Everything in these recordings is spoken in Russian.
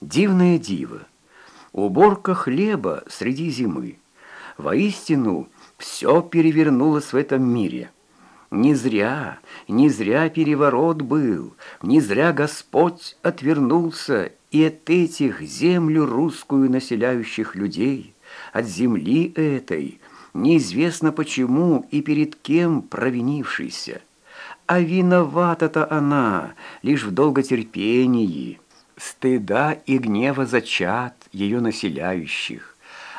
Дивное диво. Уборка хлеба среди зимы. Воистину, все перевернулось в этом мире. Не зря, не зря переворот был, не зря Господь отвернулся и от этих землю русскую населяющих людей, от земли этой, неизвестно почему и перед кем провинившийся. А виновата-то она лишь в долготерпении, стыда и гнева зачат ее населяющих,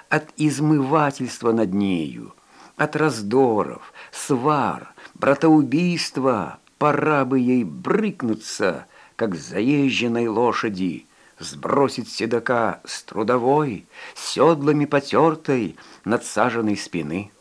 от измывательства над нею, от раздоров, свар, братоубийства, пора бы ей брыкнуться, как заезженной лошади, сбросить седока с трудовой, седлами потертой, надсаженной спины.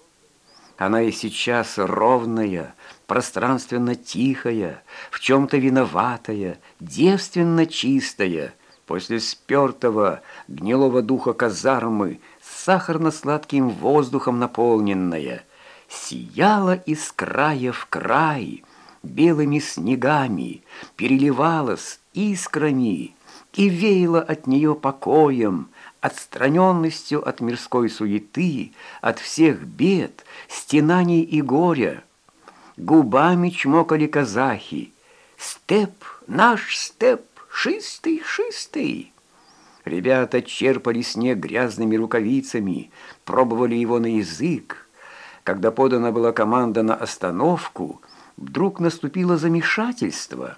Она и сейчас ровная, пространственно тихая, в чем-то виноватая, девственно чистая, после спертого, гнилого духа казармы, сахарно-сладким воздухом наполненная — сияла из края в край, белыми снегами, переливалась искрами и веяла от нее покоем, отстраненностью от мирской суеты, от всех бед, стенаний и горя. Губами чмокали казахи. «Степ, наш степ, шистый, шистый!» Ребята черпали снег грязными рукавицами, пробовали его на язык, когда подана была команда на остановку, вдруг наступило замешательство.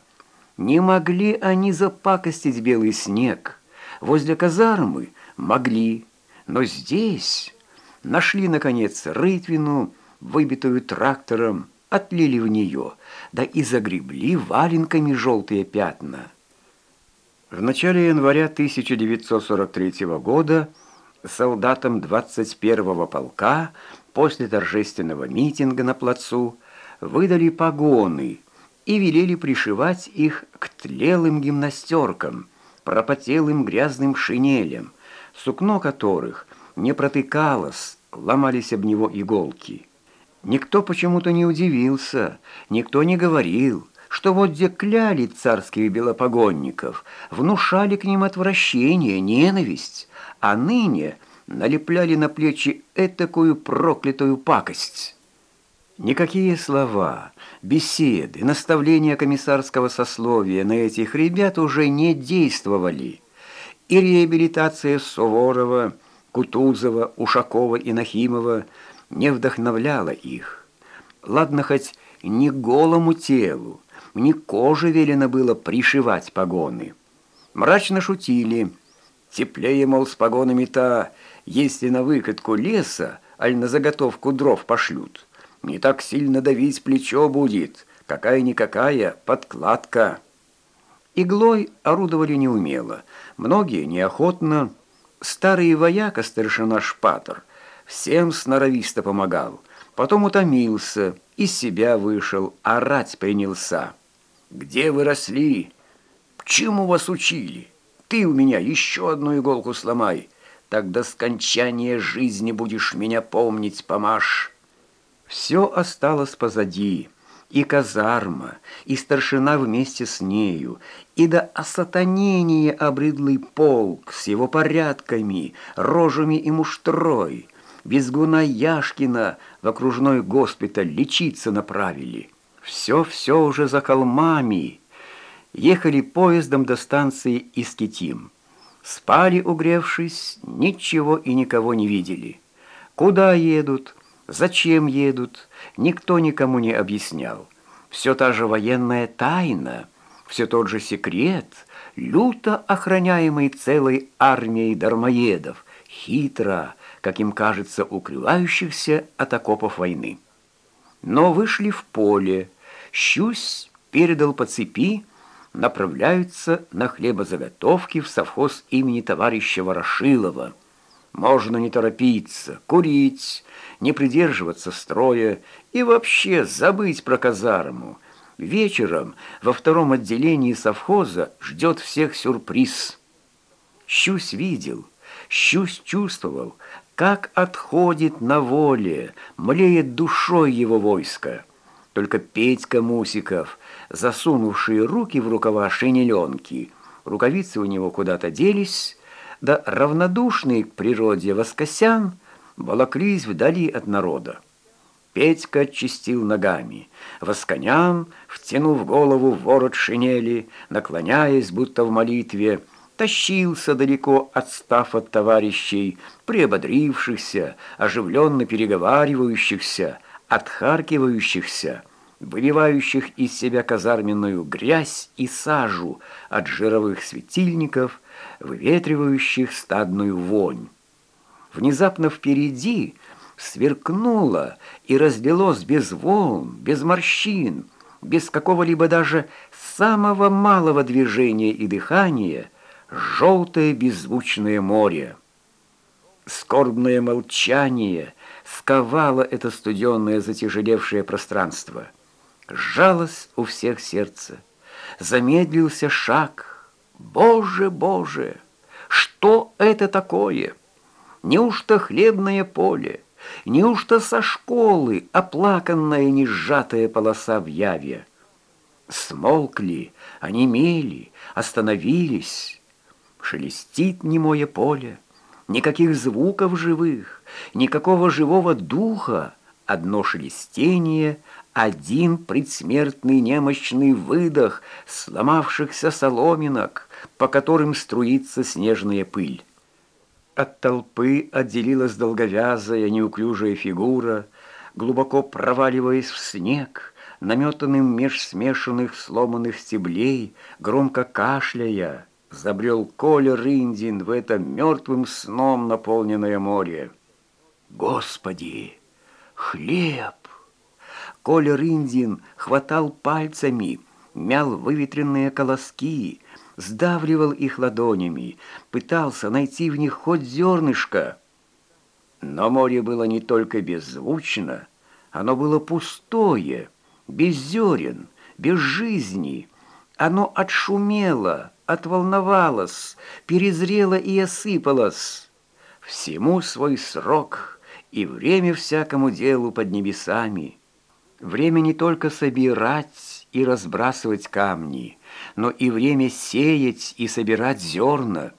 Не могли они запакостить белый снег. Возле казармы могли, но здесь нашли, наконец, рытвину, выбитую трактором, отлили в нее, да и загребли валенками желтые пятна. В начале января 1943 года солдатам 21-го полка после торжественного митинга на плацу выдали погоны и велели пришивать их к тлелым гимнастеркам, пропотелым грязным шинелям, сукно которых не протыкалось, ломались об него иголки. Никто почему-то не удивился, никто не говорил, что вот где кляли царских белопогонников, внушали к ним отвращение, ненависть, а ныне – налепляли на плечи этакую проклятую пакость. Никакие слова, беседы, наставления комиссарского сословия на этих ребят уже не действовали. И реабилитация Суворова, Кутузова, Ушакова и Нахимова не вдохновляла их. Ладно, хоть не голому телу, не коже велено было пришивать погоны. Мрачно шутили. Теплее, мол, с погонами-то если на выкатку леса, аль на заготовку дров пошлют. Не так сильно давить плечо будет, какая-никакая подкладка. Иглой орудовали неумело, многие неохотно. Старый вояка, старшина Шпатор, всем сноровисто помогал. Потом утомился, из себя вышел, орать принялся. «Где вы росли? Чему вас учили? Ты у меня еще одну иголку сломай!» так до скончания жизни будешь меня помнить, Помаш. Все осталось позади, и казарма, и старшина вместе с нею, и до осатанения обрыдлый полк с его порядками, рожами и муштрой. Визгуна Яшкина в окружной госпиталь лечиться направили. Все-все уже за холмами. Ехали поездом до станции Искитим. Спали, угревшись, ничего и никого не видели. Куда едут, зачем едут, никто никому не объяснял. Все та же военная тайна, все тот же секрет, люто охраняемый целой армией дармоедов, хитро, как им кажется, укрывающихся от окопов войны. Но вышли в поле, Щусь передал по цепи, направляются на хлебозаготовки в совхоз имени товарища Ворошилова. Можно не торопиться, курить, не придерживаться строя и вообще забыть про казарму. Вечером во втором отделении совхоза ждет всех сюрприз. Щусь видел, Щусь чувствовал, как отходит на воле, млеет душой его войско. Только Петька Мусиков, засунувший руки в рукава шинеленки, рукавицы у него куда-то делись, да равнодушный к природе Воскосян волоклись вдали от народа. Петька очистил ногами. Восконян, втянув голову в ворот шинели, наклоняясь, будто в молитве, тащился далеко, отстав от товарищей, приободрившихся, оживленно переговаривающихся, отхаркивающихся, выбивающих из себя казарменную грязь и сажу от жировых светильников, выветривающих стадную вонь. Внезапно впереди сверкнуло и разлилось без волн, без морщин, без какого-либо даже самого малого движения и дыхания желтое беззвучное море. Скорбное молчание сковало это студенное затяжелевшее пространство. Сжалось у всех сердце. Замедлился шаг. Боже, Боже! Что это такое? Неужто хлебное поле? Неужто со школы оплаканная несжатая полоса в яве? Смолкли, онемели, остановились. Шелестит немое поле, никаких звуков живых, никакого живого духа, одно шелестение, один предсмертный немощный выдох сломавшихся соломинок, по которым струится снежная пыль. От толпы отделилась долговязая, неуклюжая фигура, глубоко проваливаясь в снег, наметанным меж смешанных сломанных стеблей, громко кашляя, забрел Коля Рындин в это мертвым сном наполненное море. Господи, хлеб! Коля Рындин хватал пальцами, мял выветренные колоски, сдавливал их ладонями, пытался найти в них хоть зернышко. Но море было не только беззвучно, оно было пустое, без зерен, без жизни. Оно отшумело, отволновалось, перезрело и осыпалось. Всему свой срок и время всякому делу под небесами. Время не только собирать и разбрасывать камни — но и время сеять и собирать зерна.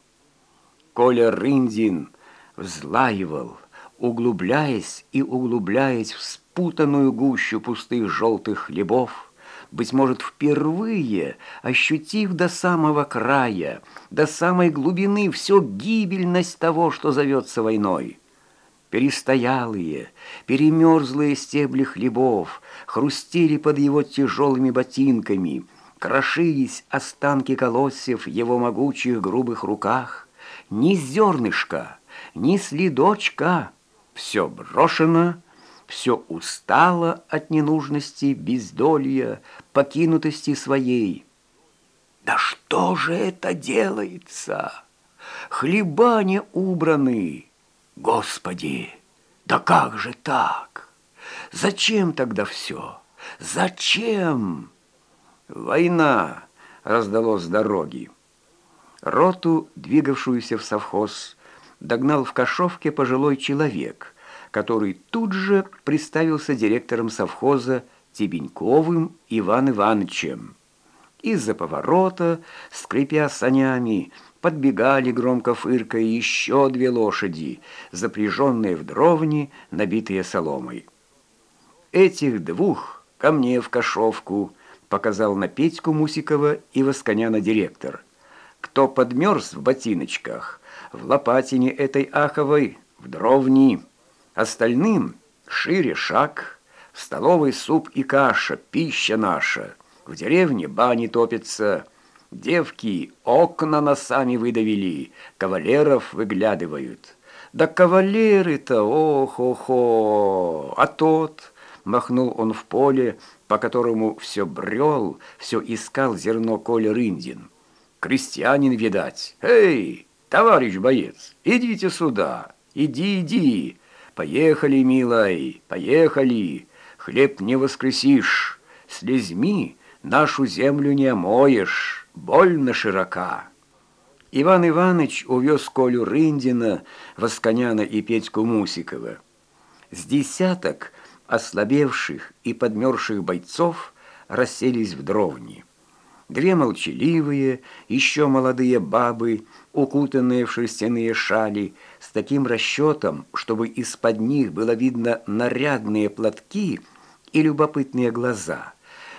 Коля Рындин взлаивал, углубляясь и углубляясь в спутанную гущу пустых желтых хлебов, быть может, впервые ощутив до самого края, до самой глубины всю гибельность того, что зовется войной. Перестоялые, перемерзлые стебли хлебов хрустели под его тяжелыми ботинками, крошились останки колосьев в его могучих грубых руках. Ни зернышка, ни следочка. Все брошено, все устало от ненужности, бездолья, покинутости своей. Да что же это делается? Хлеба не убраны. Господи, да как же так? Зачем тогда все? Зачем? «Война!» — раздалось с дороги. Роту, двигавшуюся в совхоз, догнал в Кашовке пожилой человек, который тут же представился директором совхоза Тебеньковым Иван Ивановичем. Из-за поворота, скрипя санями, подбегали громко фыркая еще две лошади, запряженные в дровни, набитые соломой. Этих двух ко мне в Кашовку — показал на Петьку Мусикова и Восконяна директор. Кто подмерз в ботиночках, в лопатине этой аховой, в дровни. Остальным шире шаг, в столовой суп и каша, пища наша. В деревне бани топятся, девки окна носами выдавили, кавалеров выглядывают. Да кавалеры-то, ох-охо, а тот... Махнул он в поле, по которому все брел, все искал зерно Коля Рындин. Крестьянин, видать. «Эй, товарищ боец, идите сюда, иди, иди. Поехали, милой, поехали. Хлеб не воскресишь, слезьми нашу землю не омоешь, больно широка». Иван Иванович увез Колю Рындина, Восконяна и Петьку Мусикова. С десяток ослабевших и подмерзших бойцов расселись в дровни. Две молчаливые, еще молодые бабы, укутанные в шерстяные шали, таким расчетом, чтобы из-под них было видно нарядные платки и любопытные глаза.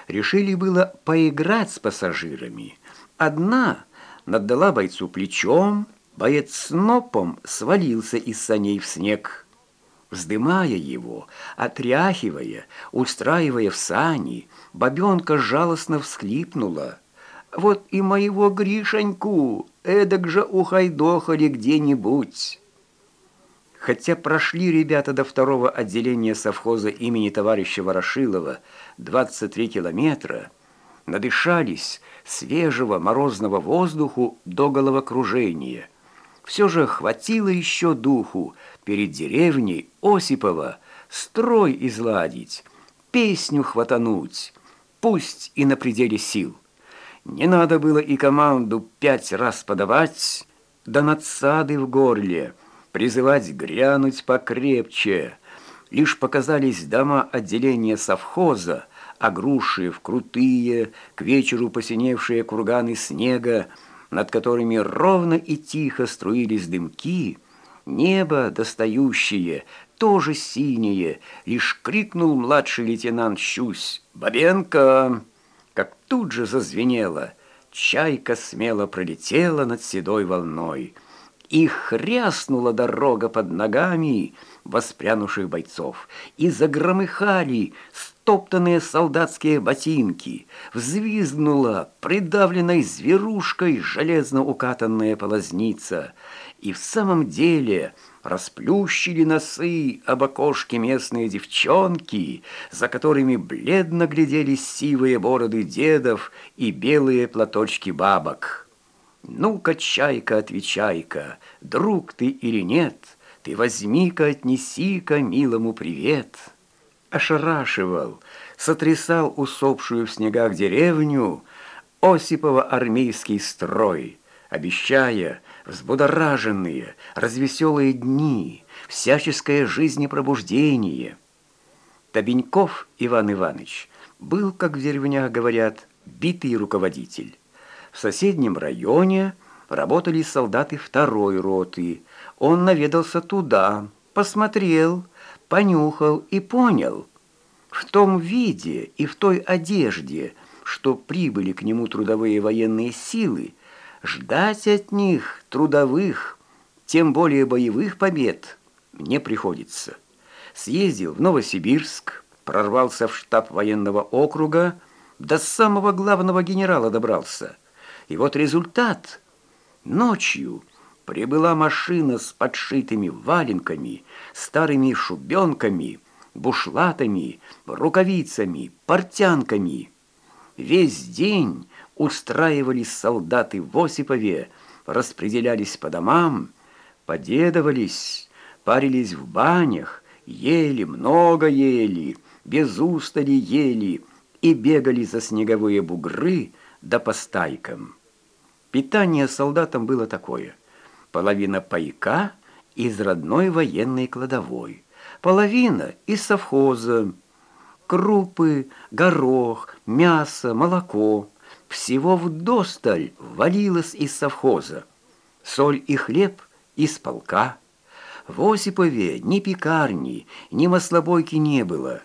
Решили было поиграть с пассажирами. Одна наддала бойцу плечом, боец снопом свалился из саней в снег. Вздымая его, отряхивая, устраивая в сани, бабенка жалостно всхлипнула. «Вот и моего Гришеньку эдак же ухайдохали где-нибудь». Хотя прошли ребята до второго отделения совхоза имени товарища Ворошилова 23 километра, надышались свежего морозного воздуху до головокружения. Все же хватило еще духу перед деревней Осипова строй изладить, песню хватануть, пусть и на пределе сил. Не надо было и команду пять раз подавать, да надсады в горле — призывать грянуть покрепче. Лишь показались дома отделения совхоза, огрушие в крутые, к вечеру посиневшие курганы снега, над которыми ровно и тихо струились дымки, небо достающее, тоже синее, лишь крикнул младший лейтенант Щусь «Бабенко!» Как тут же зазвенело, чайка смело пролетела над седой волной — и хряснула дорога под ногами воспрянувших бойцов, и загромыхали стоптанные солдатские ботинки, взвизгнула придавленной зверушкой железно укатанная полозница, и в самом деле расплющили носы об окошке местные девчонки, за которыми бледно глядели сивые бороды дедов и белые платочки бабок. «Ну-ка, чайка, отвечай-ка, друг ты или нет, ты возьми-ка, отнеси-ка милому привет». Ошарашивал, сотрясал усопшую в снегах деревню Осипова армейский строй, обещая взбудораженные, развеселые дни, всяческое жизнепробуждение. Табеньков Иван Иванович был, как в деревнях говорят, битый руководитель. В соседнем районе работали солдаты второй роты. Он наведался туда, посмотрел, понюхал и понял. В том виде и в той одежде, что прибыли к нему трудовые военные силы, ждать от них трудовых, тем более боевых побед, не приходится. Съездил в Новосибирск, прорвался в штаб военного округа, до самого главного генерала добрался – и вот результат. Ночью прибыла машина с подшитыми валенками, старыми шубенками, бушлатами, рукавицами, портянками. Весь день устраивались солдаты в Осипове, распределялись по домам, подедовались, парились в банях, ели, много ели, без устали ели и бегали за снеговые бугры, да по стайкам. Питание солдатам было такое. Половина пайка из родной военной кладовой, половина из совхоза, крупы, горох, мясо, молоко. Всего вдосталь валилось из совхоза. Соль и хлеб из полка. В Осипове ни пекарни, ни маслобойки не было.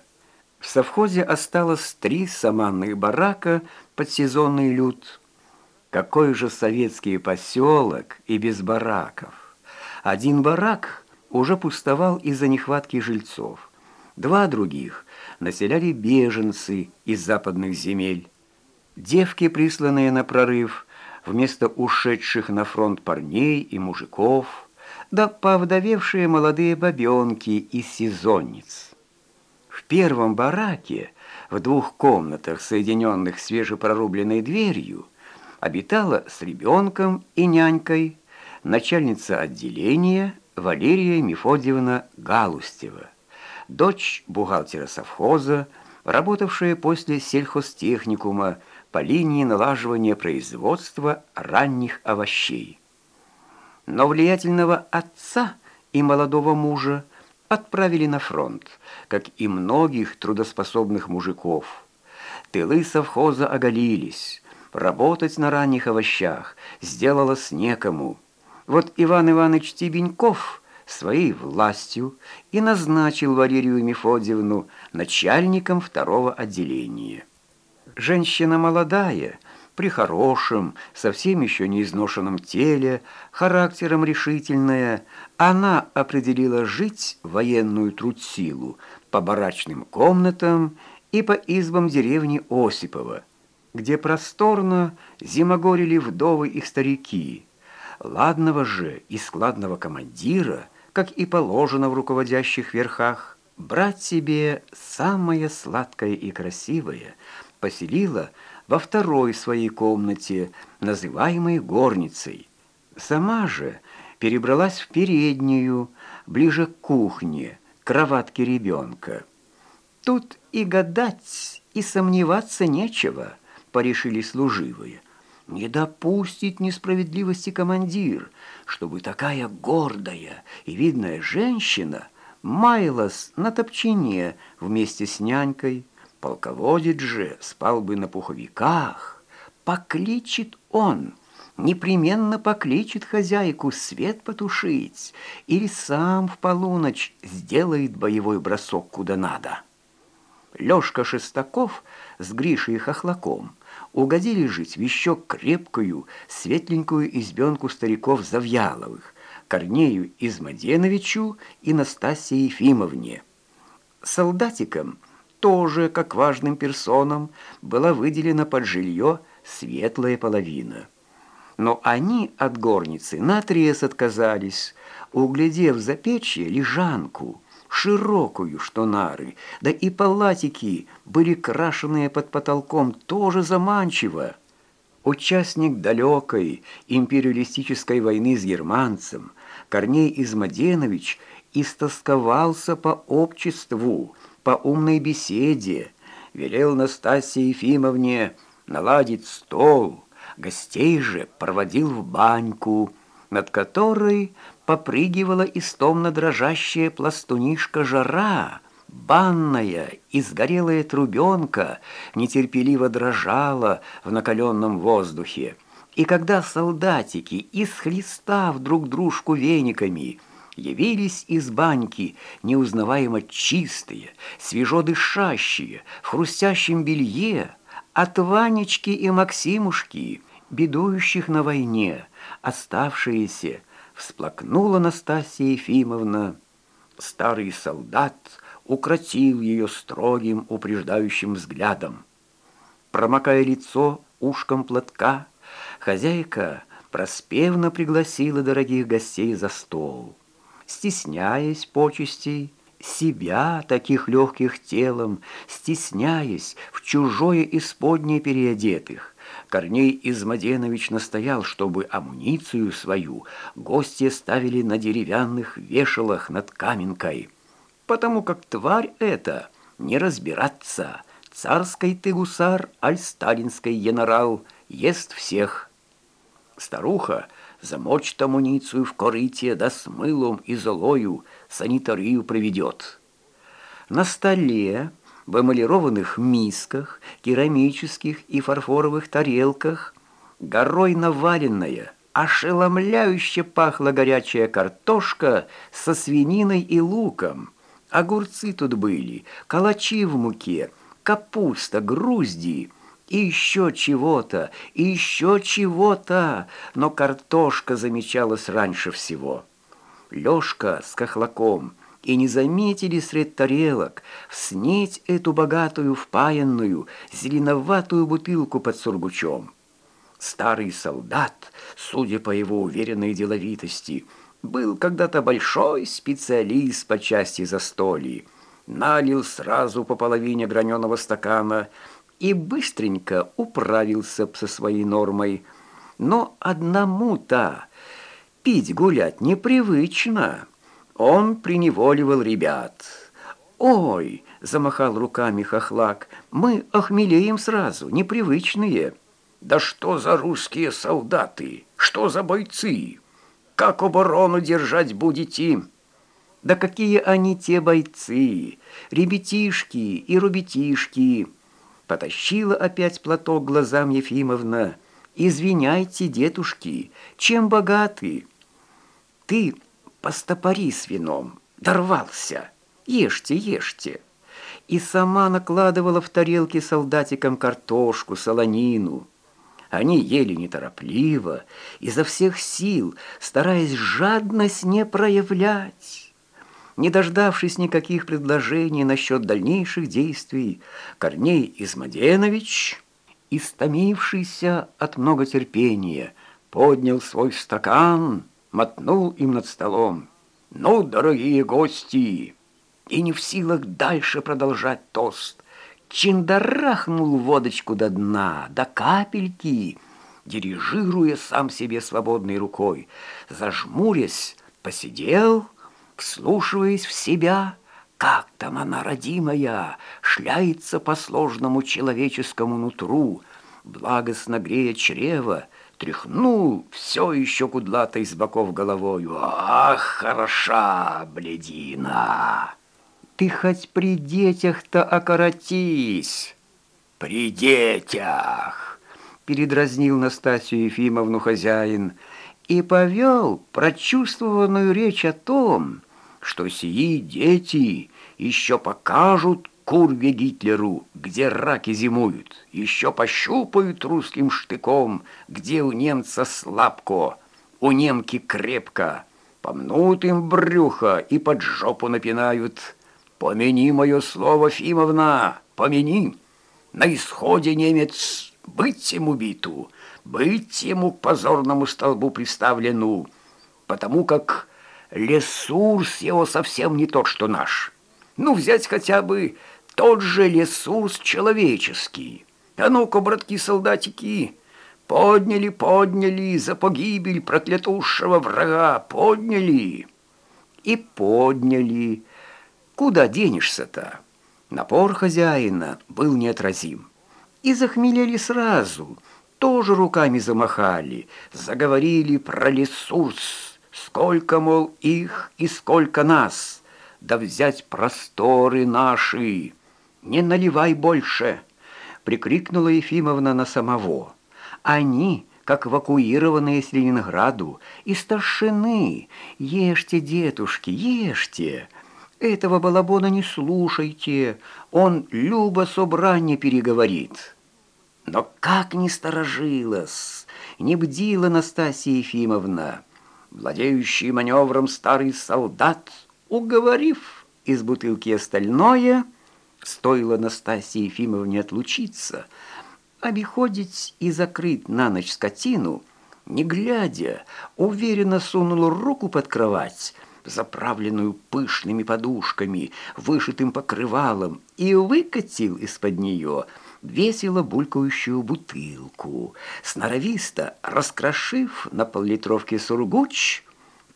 В совхозе осталось три саманных барака под сезонный люд. Какой же советский поселок и без бараков? Один барак уже пустовал из-за нехватки жильцов. Два других населяли беженцы из западных земель. Девки, присланные на прорыв, вместо ушедших на фронт парней и мужиков, да повдовевшие молодые бабенки из сезонниц. В первом бараке в двух комнатах, соединенных свежепрорубленной дверью, обитала с ребенком и нянькой начальница отделения Валерия Мефодьевна Галустева, дочь бухгалтера совхоза, работавшая после сельхозтехникума по линии налаживания производства ранних овощей. Но влиятельного отца и молодого мужа отправили на фронт, как и многих трудоспособных мужиков. Тылы совхоза оголились, работать на ранних овощах сделалось некому. Вот Иван Иванович Тибеньков своей властью и назначил Валерию Мефодьевну начальником второго отделения. Женщина молодая, при хорошем, совсем еще не изношенном теле, характером решительная, она определила жить военную трудсилу по барачным комнатам и по избам деревни Осипова, где просторно зимогорили вдовы и старики. Ладного же и складного командира, как и положено в руководящих верхах, брать себе самое сладкое и красивое, поселила во второй своей комнате, называемой горницей. Сама же перебралась в переднюю, ближе к кухне, кроватке ребенка. Тут и гадать, и сомневаться нечего, порешили служивые. Не допустит несправедливости командир, чтобы такая гордая и видная женщина маялась на топчине вместе с нянькой. Полководец же спал бы на пуховиках. Покличет он, непременно покличет хозяйку свет потушить или сам в полуночь сделает боевой бросок куда надо. Лёшка Шестаков с Гришей Хохлаком угодили жить в еще крепкую, светленькую избенку стариков Завьяловых, Корнею Измаденовичу и Настасье Ефимовне. Солдатикам, тоже как важным персонам, была выделена под жилье светлая половина. Но они от горницы наотрез отказались, углядев за печье лежанку – широкую, что нары, да и палатики были крашеные под потолком тоже заманчиво. Участник далекой империалистической войны с германцем Корней Измаденович истосковался по обществу, по умной беседе, велел Настасье Ефимовне наладить стол, гостей же проводил в баньку, над которой попрыгивала истомно дрожащая пластунишка жара, банная, изгорелая трубенка нетерпеливо дрожала в накаленном воздухе. И когда солдатики, исхлестав друг дружку вениками, явились из баньки, неузнаваемо чистые, свежо дышащие, в хрустящем белье, от Ванечки и Максимушки, бедующих на войне, оставшиеся, всплакнула Настасья Ефимовна. Старый солдат укротил ее строгим упреждающим взглядом. Промокая лицо ушком платка, хозяйка проспевно пригласила дорогих гостей за стол. Стесняясь почестей, себя, таких легких телом, стесняясь в чужое исподнее переодетых, Корней Измаденович настоял, чтобы амуницию свою гости ставили на деревянных вешалах над каменкой, потому как тварь эта не разбираться, царской ты гусар, аль сталинской генерал, ест всех. Старуха замочит амуницию в корыте, да с мылом и золою санитарию проведет. На столе в эмалированных мисках, керамических и фарфоровых тарелках, горой наваренная, ошеломляюще пахла горячая картошка со свининой и луком. Огурцы тут были, калачи в муке, капуста, грузди и еще чего-то, и еще чего-то, но картошка замечалась раньше всего. Лёшка с кохлаком – и не заметили средь тарелок снеть эту богатую впаянную зеленоватую бутылку под сургучом. Старый солдат, судя по его уверенной деловитости, был когда-то большой специалист по части застолья, налил сразу по половине граненого стакана и быстренько управился со своей нормой. Но одному-то пить гулять непривычно. Он приневоливал ребят. «Ой!» — замахал руками хохлак. «Мы охмелеем сразу, непривычные». «Да что за русские солдаты? Что за бойцы? Как оборону держать будете?» «Да какие они те бойцы! Ребятишки и рубятишки!» Потащила опять платок глазам Ефимовна. «Извиняйте, дедушки, чем богаты?» «Ты постопори с вином, дорвался. Ешьте, ешьте» и сама накладывала в тарелки солдатикам картошку, солонину. Они ели неторопливо, изо всех сил, стараясь жадность не проявлять. Не дождавшись никаких предложений насчет дальнейших действий, Корней Измаденович, истомившийся от многотерпения, поднял свой стакан, мотнул им над столом. «Ну, дорогие гости!» И не в силах дальше продолжать тост, чиндарахнул водочку до дна, до капельки, дирижируя сам себе свободной рукой, зажмурясь, посидел, вслушиваясь в себя, как там она, родимая, шляется по сложному человеческому нутру, благостно грея чрево, тряхнул все еще кудлатой с боков головою. «Ах, хороша, бледина!» «Ты хоть при детях-то окоротись!» «При детях!» — передразнил Настасью Ефимовну хозяин и повел прочувствованную речь о том, что сии дети еще покажут курве Гитлеру, где раки зимуют, еще пощупают русским штыком, где у немца слабко, у немки крепко, помнут им брюхо и под жопу напинают». Помяни мое слово, Фимовна, помяни. На исходе немец быть ему биту, быть ему к позорному столбу приставлену, потому как ресурс его совсем не тот, что наш. Ну, взять хотя бы тот же ресурс человеческий. А ну-ка, братки-солдатики, подняли, подняли за погибель проклятушего врага, подняли и подняли, Куда денешься-то? Напор хозяина был неотразим. И захмелели сразу, тоже руками замахали, заговорили про ресурс, сколько, мол, их и сколько нас, да взять просторы наши. Не наливай больше, прикрикнула Ефимовна на самого. Они как эвакуированные с Ленинграду, и. Ешьте, детушки, ешьте!» Этого балабона не слушайте, он любо собрание переговорит. Но как не сторожилась, не бдила Настасья Ефимовна, владеющий маневром старый солдат, уговорив из бутылки остальное, стоило Настасье Ефимовне отлучиться, обиходить и закрыть на ночь скотину, не глядя, уверенно сунул руку под кровать, заправленную пышными подушками, вышитым покрывалом, и выкатил из-под нее весело булькающую бутылку, сноровисто раскрошив на поллитровке сургуч,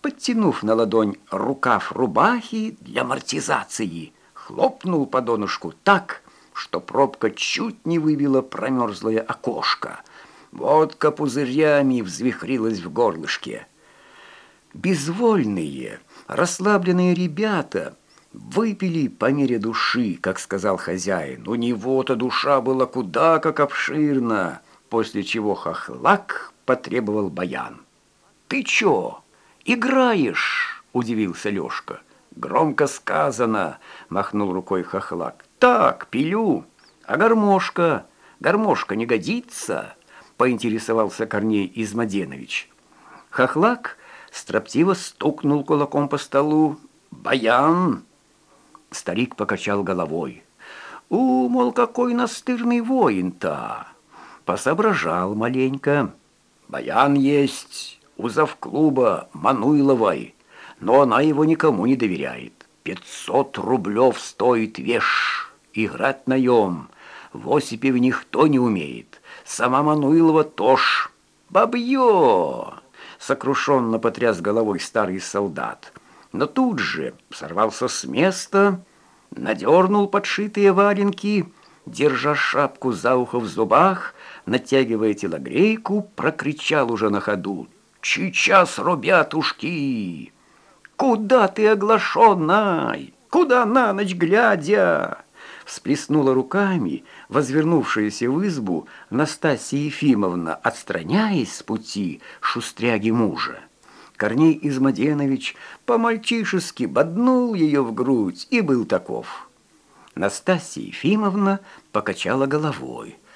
подтянув на ладонь рукав рубахи для амортизации, хлопнул по донышку так, что пробка чуть не выбила промерзлое окошко. Водка пузырями взвихрилась в горлышке. Безвольные, расслабленные ребята выпили по мере души, как сказал хозяин. У него-то душа была куда как обширна, после чего хохлак потребовал баян. «Ты чё, играешь?» – удивился Лёшка. «Громко сказано», – махнул рукой хохлак. «Так, пилю. А гармошка? Гармошка не годится?» – поинтересовался Корней Измаденович. Хохлак – строптиво стукнул кулаком по столу. «Баян!» Старик покачал головой. «У, мол, какой настырный воин-то!» Посоображал маленько. «Баян есть у завклуба Мануйловой, но она его никому не доверяет. Пятьсот рублев стоит веш, играть наем. В Осипе в них кто не умеет. Сама Мануилова тоже. Бабье!» сокрушенно потряс головой старый солдат. Но тут же сорвался с места, надернул подшитые валенки, держа шапку за ухо в зубах, натягивая телогрейку, прокричал уже на ходу. «Сейчас, ребятушки! Куда ты оглашенной? Куда на ночь глядя? всплеснула руками возвернувшаяся в избу Настасья Ефимовна, отстраняясь с пути шустряги мужа. Корней Измаденович по-мальчишески боднул ее в грудь и был таков. Настасья Ефимовна покачала головой.